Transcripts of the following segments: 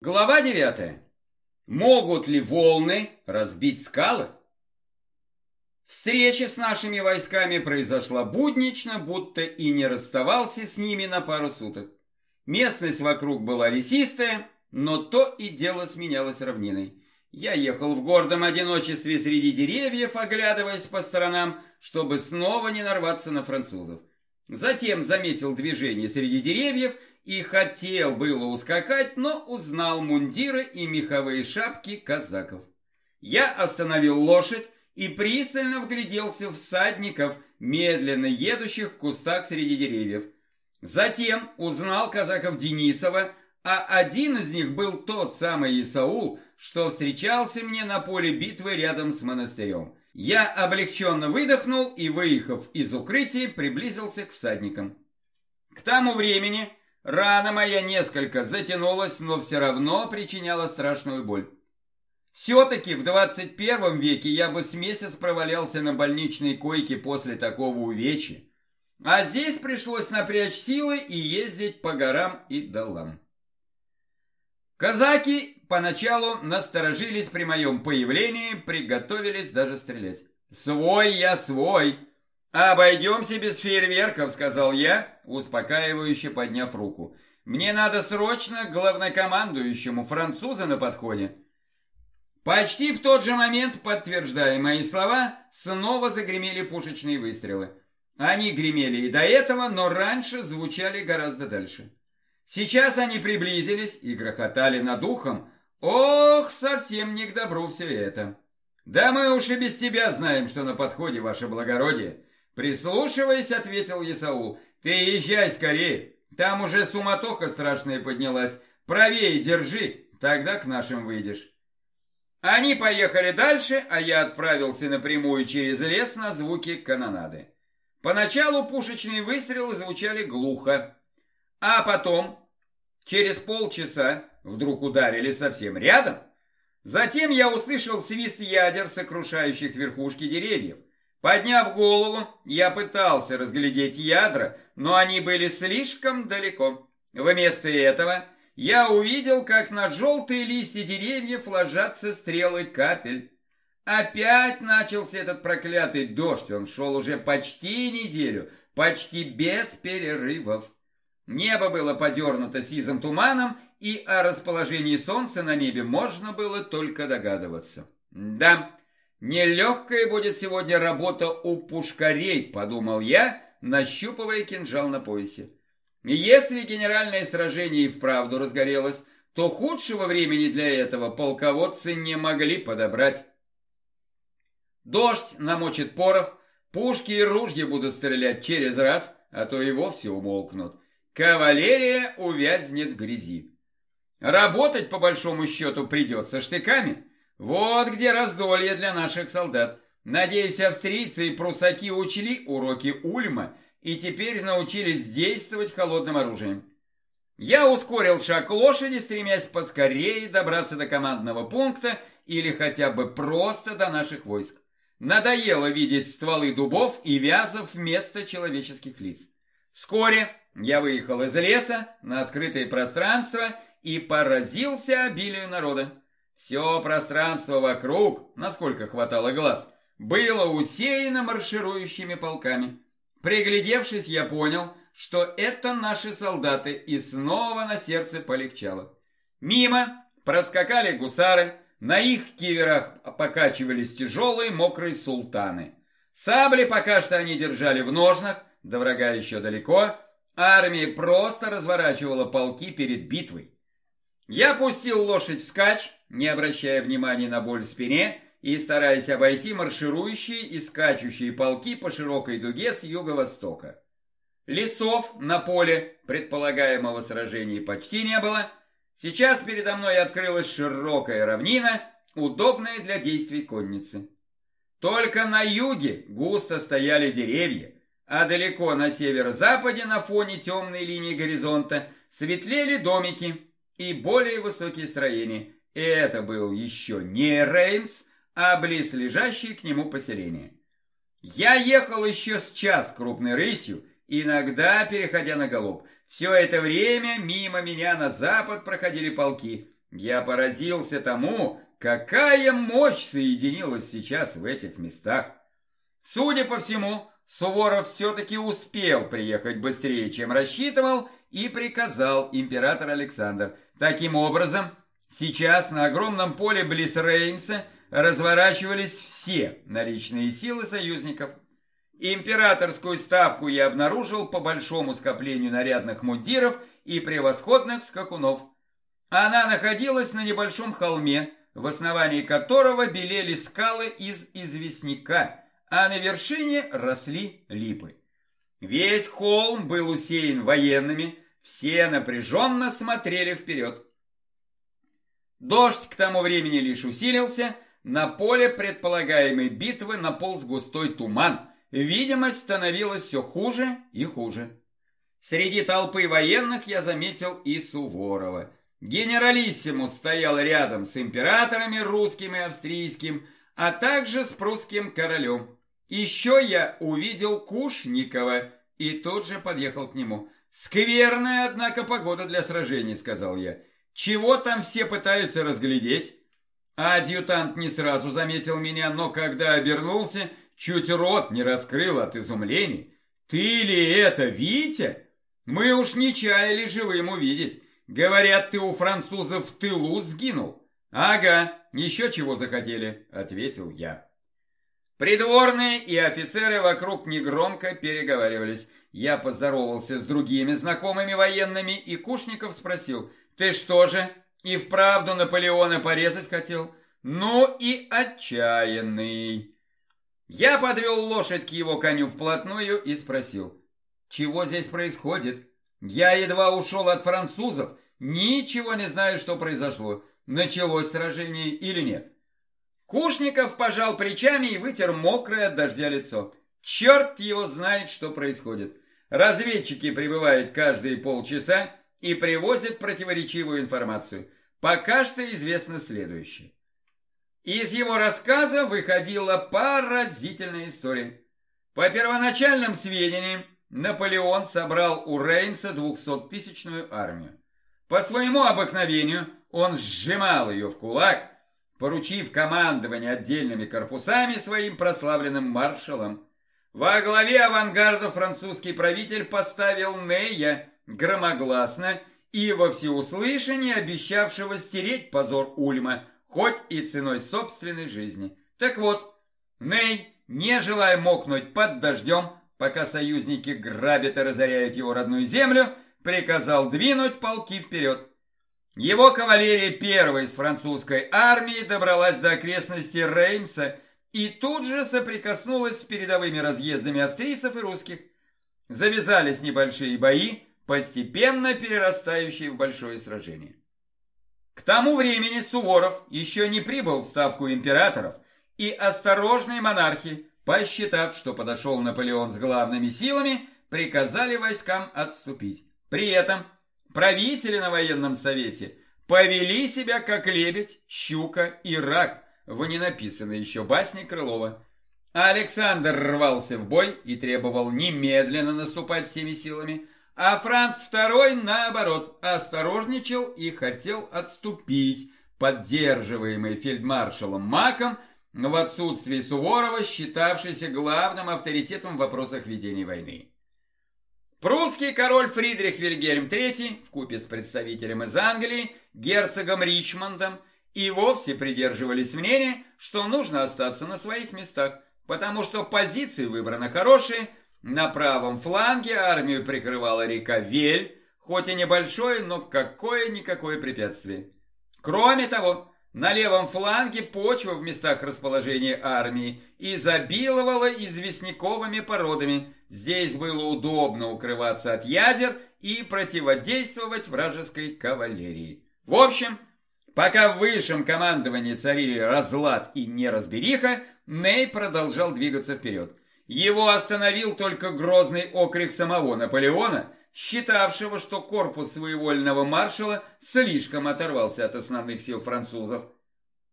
Глава 9. Могут ли волны разбить скалы? Встреча с нашими войсками произошла буднично, будто и не расставался с ними на пару суток. Местность вокруг была лесистая, но то и дело сменялось равниной. Я ехал в гордом одиночестве среди деревьев, оглядываясь по сторонам, чтобы снова не нарваться на французов. Затем заметил движение среди деревьев и хотел было ускакать, но узнал мундиры и меховые шапки казаков. Я остановил лошадь и пристально вгляделся в всадников, медленно едущих в кустах среди деревьев. Затем узнал казаков Денисова, а один из них был тот самый Исаул, что встречался мне на поле битвы рядом с монастырем. Я облегченно выдохнул и, выехав из укрытия, приблизился к всадникам. К тому времени Рана моя несколько затянулась, но все равно причиняла страшную боль. Все-таки в 21 веке я бы с месяц провалялся на больничной койке после такого увечья. А здесь пришлось напрячь силы и ездить по горам и долам. Казаки поначалу насторожились при моем появлении, приготовились даже стрелять. «Свой я свой!» «Обойдемся без фейерверков», — сказал я, успокаивающе подняв руку. «Мне надо срочно к главнокомандующему, француза на подходе». Почти в тот же момент, подтверждая мои слова, снова загремели пушечные выстрелы. Они гремели и до этого, но раньше звучали гораздо дальше. Сейчас они приблизились и грохотали над ухом. Ох, совсем не к добру все это. Да мы уж и без тебя знаем, что на подходе, ваше благородие. Прислушиваясь, ответил Исаул. Ты езжай скорее, там уже суматоха страшная поднялась. Правее держи, тогда к нашим выйдешь. Они поехали дальше, а я отправился напрямую через лес на звуки канонады. Поначалу пушечные выстрелы звучали глухо, а потом, через полчаса, вдруг ударили совсем рядом. Затем я услышал свист ядер, сокрушающих верхушки деревьев. Подняв голову, я пытался разглядеть ядра, но они были слишком далеко. Вместо этого я увидел, как на желтые листья деревьев ложатся стрелы капель. Опять начался этот проклятый дождь, он шел уже почти неделю, почти без перерывов. Небо было подернуто сизым туманом, и о расположении солнца на небе можно было только догадываться. Да, Нелегкая будет сегодня работа у пушкарей, подумал я, нащупывая кинжал на поясе. Если генеральное сражение и вправду разгорелось, то худшего времени для этого полководцы не могли подобрать. Дождь намочит порох, пушки и ружья будут стрелять через раз, а то и вовсе умолкнут. Кавалерия увязнет в грязи. Работать, по большому счету, придется штыками – вот где раздолье для наших солдат. Надеюсь, австрийцы и прусаки учли уроки Ульма и теперь научились действовать холодным оружием. Я ускорил шаг лошади, стремясь поскорее добраться до командного пункта или хотя бы просто до наших войск. Надоело видеть стволы дубов и вязов вместо человеческих лиц. Вскоре я выехал из леса на открытое пространство и поразился обилию народа. Все пространство вокруг, насколько хватало глаз, было усеяно марширующими полками. Приглядевшись, я понял, что это наши солдаты, и снова на сердце полегчало. Мимо проскакали гусары, на их киверах покачивались тяжелые мокрые султаны. Сабли пока что они держали в ножнах, до врага еще далеко, армия просто разворачивала полки перед битвой. Я пустил лошадь вскачь, не обращая внимания на боль в спине и стараясь обойти марширующие и скачущие полки по широкой дуге с юго-востока. Лесов на поле предполагаемого сражения почти не было. Сейчас передо мной открылась широкая равнина, удобная для действий конницы. Только на юге густо стояли деревья, а далеко на северо-западе на фоне темной линии горизонта светлели домики – и более высокие строения. Это был еще не Реймс, а близлежащее к нему поселение. Я ехал еще с час крупной рысью, иногда переходя на голуб. Все это время мимо меня на запад проходили полки. Я поразился тому, какая мощь соединилась сейчас в этих местах. Судя по всему, Суворов все-таки успел приехать быстрее, чем рассчитывал, и приказал император Александр. Таким образом, сейчас на огромном поле близ Реймса разворачивались все наличные силы союзников. Императорскую ставку я обнаружил по большому скоплению нарядных мундиров и превосходных скакунов. Она находилась на небольшом холме, в основании которого белели скалы из известняка, а на вершине росли липы. Весь холм был усеян военными, все напряженно смотрели вперед. Дождь к тому времени лишь усилился, на поле предполагаемой битвы наполз густой туман, видимость становилась все хуже и хуже. Среди толпы военных я заметил и Суворова. Генералиссимус стоял рядом с императорами русским и австрийским, а также с прусским королем. Еще я увидел Кушникова и тут же подъехал к нему. «Скверная, однако, погода для сражений», — сказал я. «Чего там все пытаются разглядеть?» Адъютант не сразу заметил меня, но когда обернулся, чуть рот не раскрыл от изумления. «Ты ли это, Витя? Мы уж не чаяли живым увидеть. Говорят, ты у французов в тылу сгинул». «Ага, еще чего захотели», — ответил я. Придворные и офицеры вокруг негромко переговаривались. Я поздоровался с другими знакомыми военными, и Кушников спросил, «Ты что же, и вправду Наполеона порезать хотел?» «Ну и отчаянный!» Я подвел лошадь к его коню вплотную и спросил, «Чего здесь происходит? Я едва ушел от французов, ничего не знаю, что произошло. Началось сражение или нет?» Кушников пожал плечами и вытер мокрое от дождя лицо. Черт его знает, что происходит. Разведчики прибывают каждые полчаса и привозят противоречивую информацию. Пока что известно следующее. Из его рассказа выходила поразительная история. По первоначальным сведениям, Наполеон собрал у Рейнса двухсоттысячную армию. По своему обыкновению он сжимал ее в кулак – поручив командование отдельными корпусами своим прославленным маршалам. Во главе авангарда французский правитель поставил Нея громогласно и во всеуслышание обещавшего стереть позор Ульма, хоть и ценой собственной жизни. Так вот, Ней, не желая мокнуть под дождем, пока союзники грабят и разоряют его родную землю, приказал двинуть полки вперед. Его кавалерия первой из французской армии добралась до окрестностей Реймса и тут же соприкоснулась с передовыми разъездами австрийцев и русских. Завязались небольшие бои, постепенно перерастающие в большое сражение. К тому времени Суворов еще не прибыл в ставку императоров, и осторожные монархи, посчитав, что подошел Наполеон с главными силами, приказали войскам отступить. При этом – Правители на военном совете повели себя как лебедь, щука и рак в ненаписанной еще басне Крылова. Александр рвался в бой и требовал немедленно наступать всеми силами, а Франц II, наоборот, осторожничал и хотел отступить, поддерживаемый фельдмаршалом Маком, в отсутствии Суворова, считавшийся главным авторитетом в вопросах ведения войны. Прусский король Фридрих Вильгельм III, вкупе с представителем из Англии, герцогом Ричмондом, и вовсе придерживались мнения, что нужно остаться на своих местах, потому что позиции выбраны хорошие, на правом фланге армию прикрывала река Вель, хоть и небольшое, но какое-никакое препятствие. Кроме того, на левом фланге почва в местах расположения армии изобиловала известняковыми породами. Здесь было удобно укрываться от ядер и противодействовать вражеской кавалерии. В общем, пока в высшем командовании царили разлад и неразбериха, Ней продолжал двигаться вперед. Его остановил только грозный окрик самого Наполеона – считавшего, что корпус своевольного маршала слишком оторвался от основных сил французов.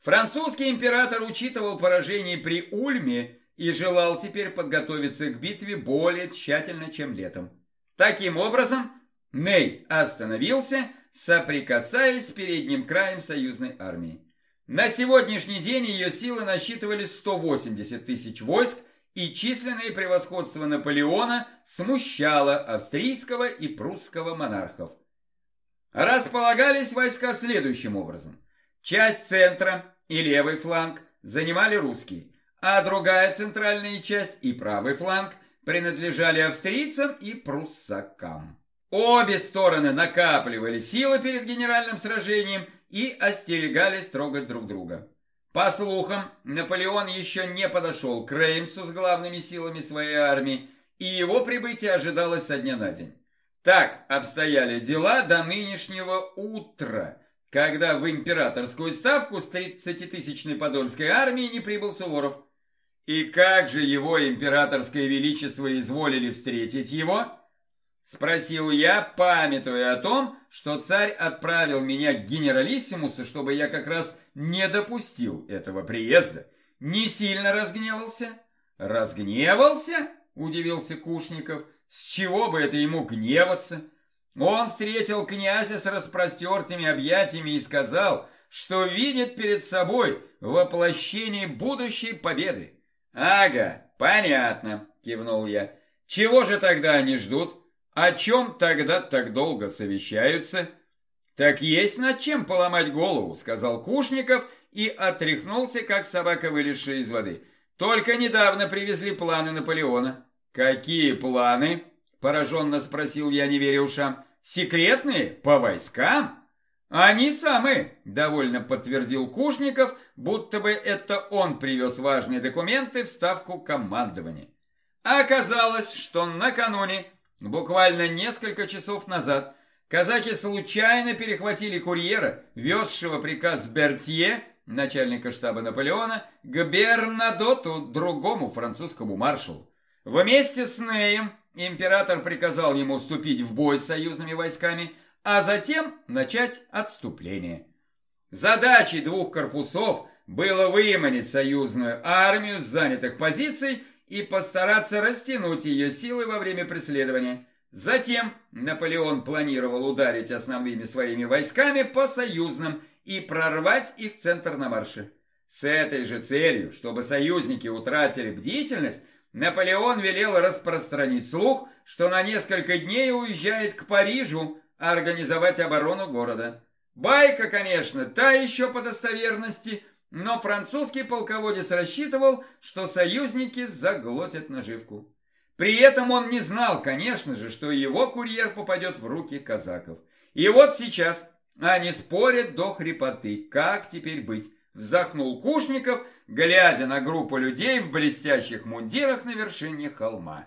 Французский император учитывал поражение при Ульме и желал теперь подготовиться к битве более тщательно, чем летом. Таким образом, Ней остановился, соприкасаясь с передним краем союзной армии. На сегодняшний день ее силы насчитывали 180 тысяч войск, и численное превосходство Наполеона смущало австрийского и прусского монархов. Располагались войска следующим образом. Часть центра и левый фланг занимали русские, а другая центральная часть и правый фланг принадлежали австрийцам и пруссакам. Обе стороны накапливали силы перед генеральным сражением и остерегались трогать друг друга. По слухам, Наполеон еще не подошел к Реймсу с главными силами своей армии, и его прибытие ожидалось со дня на день. Так обстояли дела до нынешнего утра, когда в императорскую ставку с 30-тысячной подольской армией не прибыл Суворов. И как же его императорское величество изволили встретить его? Спросил я, памятуя о том, что царь отправил меня к генералиссимусу, чтобы я как раз не допустил этого приезда. Не сильно разгневался? Разгневался? Удивился Кушников. С чего бы это ему гневаться? Он встретил князя с распростертыми объятиями и сказал, что видит перед собой воплощение будущей победы. «Ага, понятно», – кивнул я. «Чего же тогда они ждут? О чем тогда так долго совещаются?» «Так есть над чем поломать голову», – сказал Кушников и отряхнулся, как собака, вылезшая из воды. «Только недавно привезли планы Наполеона». «Какие планы?» – пораженно спросил я, не веря ушам. «Секретные? По войскам?» «Они самые», – довольно подтвердил Кушников, будто бы это он привез важные документы в ставку командования. Оказалось, что накануне, буквально несколько часов назад, казаки случайно перехватили курьера, везшего приказ Бертье, начальника штаба Наполеона, к Бернадоту, другому французскому маршалу. Вместе с Неем император приказал ему вступить в бой с союзными войсками – а затем начать отступление. Задачей двух корпусов было выманить союзную армию с занятых позиций и постараться растянуть ее силы во время преследования. Затем Наполеон планировал ударить основными своими войсками по союзным и прорвать их центр на марше. С этой же целью, чтобы союзники утратили бдительность, Наполеон велел распространить слух, что на несколько дней уезжает к Парижу, организовать оборону города. Байка, конечно, та еще по достоверности, но французский полководец рассчитывал, что союзники заглотят наживку. При этом он не знал, конечно же, что его курьер попадет в руки казаков. И вот сейчас они спорят до хрипоты, как теперь быть. Вздохнул Кушников, глядя на группу людей в блестящих мундирах на вершине холма.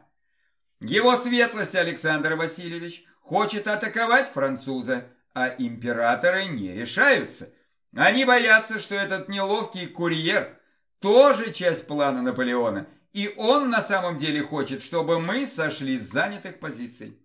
Его светлость Александр Васильевич хочет атаковать француза, а императоры не решаются. Они боятся, что этот неловкий курьер тоже часть плана Наполеона, и он на самом деле хочет, чтобы мы сошли с занятых позиций.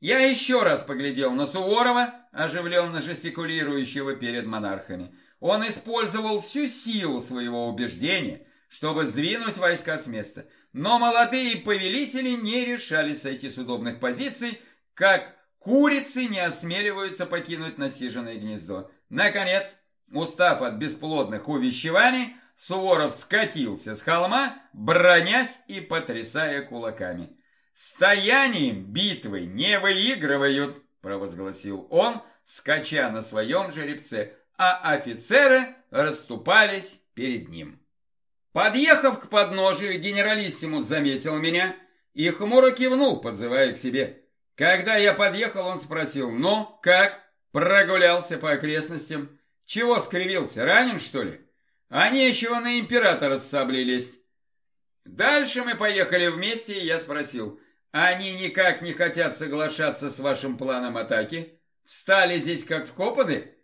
Я еще раз поглядел на Суворова, оживленно жестикулирующего перед монархами. Он использовал всю силу своего убеждения, чтобы сдвинуть войска с места – но молодые повелители не решали сойти с удобных позиций, как курицы не осмеливаются покинуть насиженное гнездо. Наконец, устав от бесплодных увещеваний, Суворов скатился с холма, бронясь и потрясая кулаками. «Стоянием битвы не выигрывают», – провозгласил он, скача на своем жеребце, а офицеры расступались перед ним. Подъехав к подножию, генералиссимус заметил меня и хмуро кивнул, подзывая к себе. Когда я подъехал, он спросил, ну, как? Прогулялся по окрестностям. Чего скривился, ранен, что ли? А нечего на императора с саблей лезть. Дальше мы поехали вместе, и я спросил, они никак не хотят соглашаться с вашим планом атаки? Встали здесь как вкопаны?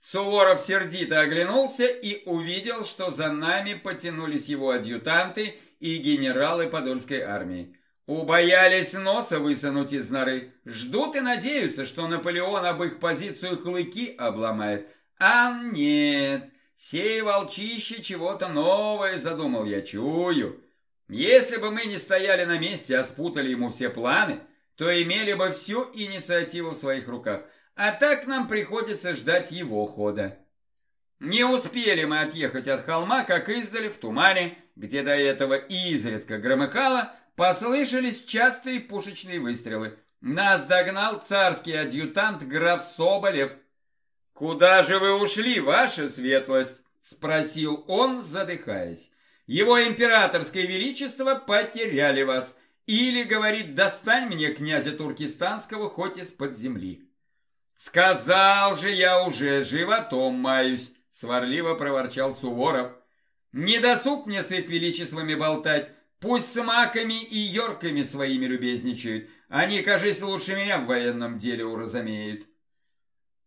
Суворов сердито оглянулся и увидел, что за нами потянулись его адъютанты и генералы Подольской армии. Убоялись носа высунуть из норы, ждут и надеются, что Наполеон об их позицию клыки обломает. А нет, сей волчище чего-то новое задумал, я чую. Если бы мы не стояли на месте, а спутали ему все планы, то имели бы всю инициативу в своих руках, а так нам приходится ждать его хода. Не успели мы отъехать от холма, как издали в тумане, где до этого изредка громыхало, послышались частые пушечные выстрелы. Нас догнал царский адъютант граф Соболев. «Куда же вы ушли, ваша светлость?» – спросил он, задыхаясь. «Его императорское величество потеряли вас. Или, говорит, достань мне князя Туркестанского хоть из-под земли». «Сказал же я уже, животом маюсь», – сварливо проворчал Суворов. «Не досуг мне с их величествами болтать, пусть с маками и йорками своими любезничают, они, кажется, лучше меня в военном деле уразумеют».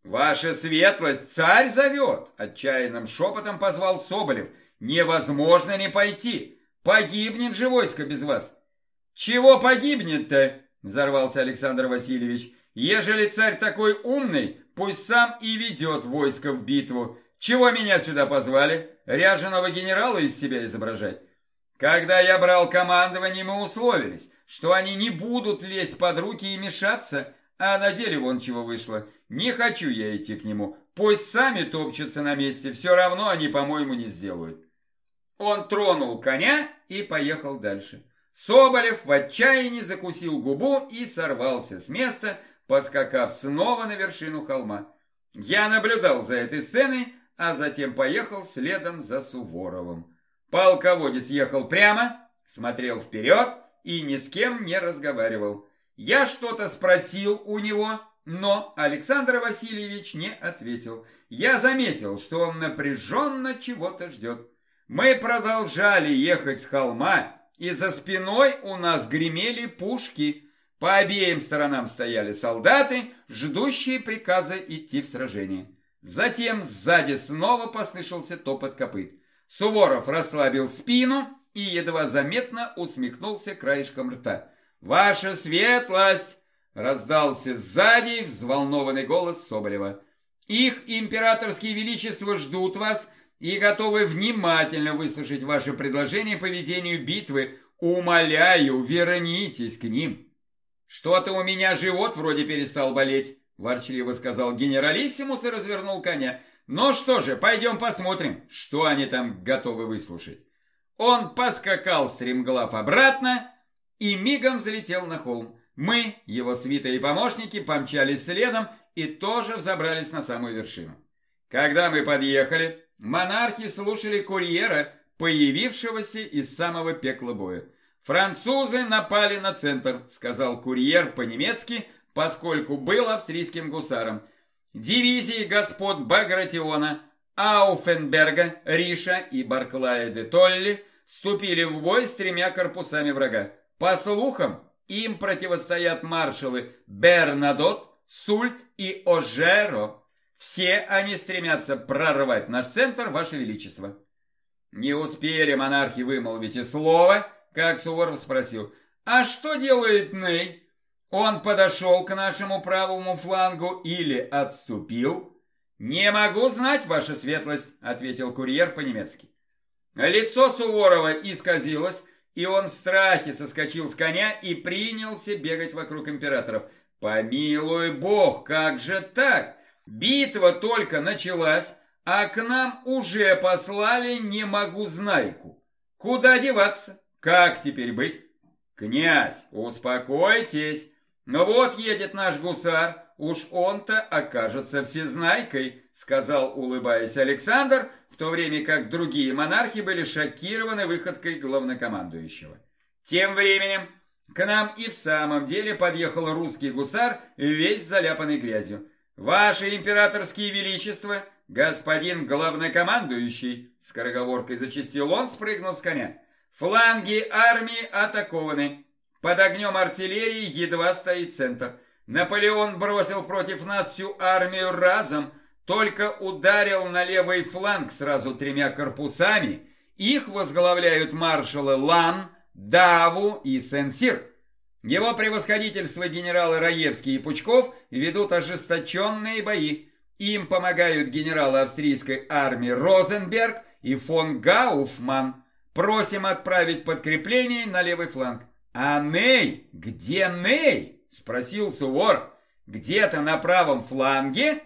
«Ваша светлость, царь зовет!» – отчаянным шепотом позвал Соболев. «Невозможно не пойти! Погибнет же войско без вас!» «Чего погибнет-то?» – взорвался Александр Васильевич. «Ежели царь такой умный, пусть сам и ведет войско в битву. Чего меня сюда позвали? Ряженого генерала из себя изображать?» Когда я брал командование, мы условились, что они не будут лезть под руки и мешаться, а на деле вон чего вышло. Не хочу я идти к нему. Пусть сами топчутся на месте, все равно они, по-моему, не сделают. Он тронул коня и поехал дальше. Соболев в отчаянии закусил губу и сорвался с места, поскакав снова на вершину холма. Я наблюдал за этой сценой, а затем поехал следом за Суворовым. Полководец ехал прямо, смотрел вперед и ни с кем не разговаривал. Я что-то спросил у него, но Александр Васильевич не ответил. Я заметил, что он напряженно чего-то ждет. Мы продолжали ехать с холма, и за спиной у нас гремели пушки. По обеим сторонам стояли солдаты, ждущие приказа идти в сражение. Затем сзади снова послышался топот копыт. Суворов расслабил спину и едва заметно усмехнулся краешком рта. «Ваша светлость!» – раздался сзади взволнованный голос Соболева. «Их императорские величества ждут вас и готовы внимательно выслушать ваше предложение по ведению битвы. Умоляю, вернитесь к ним!» «Что-то у меня живот вроде перестал болеть», – ворчливо сказал генералиссимус и развернул коня. «Ну что же, пойдем посмотрим, что они там готовы выслушать». Он поскакал стремглав обратно, и мигом взлетел на холм. Мы, его свита и помощники, помчались следом и тоже взобрались на самую вершину. Когда мы подъехали, монархи слушали курьера, появившегося из самого пекла боя. «Французы напали на центр», — сказал курьер по-немецки, поскольку был австрийским гусаром. Дивизии господ Багратиона, Ауфенберга, Риша и Барклая де Толли вступили в бой с тремя корпусами врага. По слухам, им противостоят маршалы Бернадот, Сульт и Ожеро. Все они стремятся прорвать наш центр, Ваше Величество. Не успели монархи вымолвить и слова, как Суворов спросил, а что делает Ней? Он подошел к нашему правому флангу или отступил? Не могу знать, ваша светлость, ответил курьер по-немецки. Лицо Суворова исказилось, и он в страхе соскочил с коня и принялся бегать вокруг императоров. «Помилуй бог, как же так? Битва только началась, а к нам уже послали не могу знайку. Куда деваться? Как теперь быть?» «Князь, успокойтесь. Ну вот едет наш гусар, уж он-то окажется всезнайкой», сказал, улыбаясь Александр, в то время как другие монархи были шокированы выходкой главнокомандующего. Тем временем к нам и в самом деле подъехал русский гусар, весь заляпанный грязью. «Ваше императорские величества, господин главнокомандующий!» Скороговоркой зачистил он, спрыгнув с коня. «Фланги армии атакованы. Под огнем артиллерии едва стоит центр. Наполеон бросил против нас всю армию разом, только ударил на левый фланг сразу тремя корпусами. Их возглавляют маршалы Лан, Даву и Сенсир. Его превосходительство генералы Раевский и Пучков ведут ожесточенные бои. Им помогают генералы австрийской армии Розенберг и фон Гауфман. Просим отправить подкрепление на левый фланг. А Ней? Где Ней? Спросил Суворов. Где-то на правом фланге?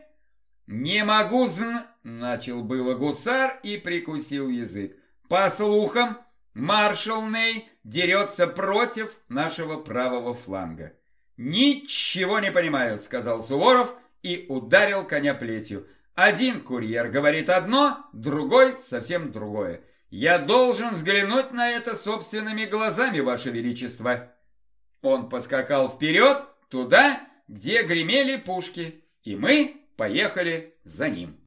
Не могу зн... Начал было гусар и прикусил язык. По слухам, маршал Ней дерется против нашего правого фланга. «Ничего не понимаю», — сказал Суворов и ударил коня плетью. «Один курьер говорит одно, другой совсем другое. Я должен взглянуть на это собственными глазами, Ваше Величество». Он поскакал вперед, туда, где гремели пушки, и мы поехали за ним.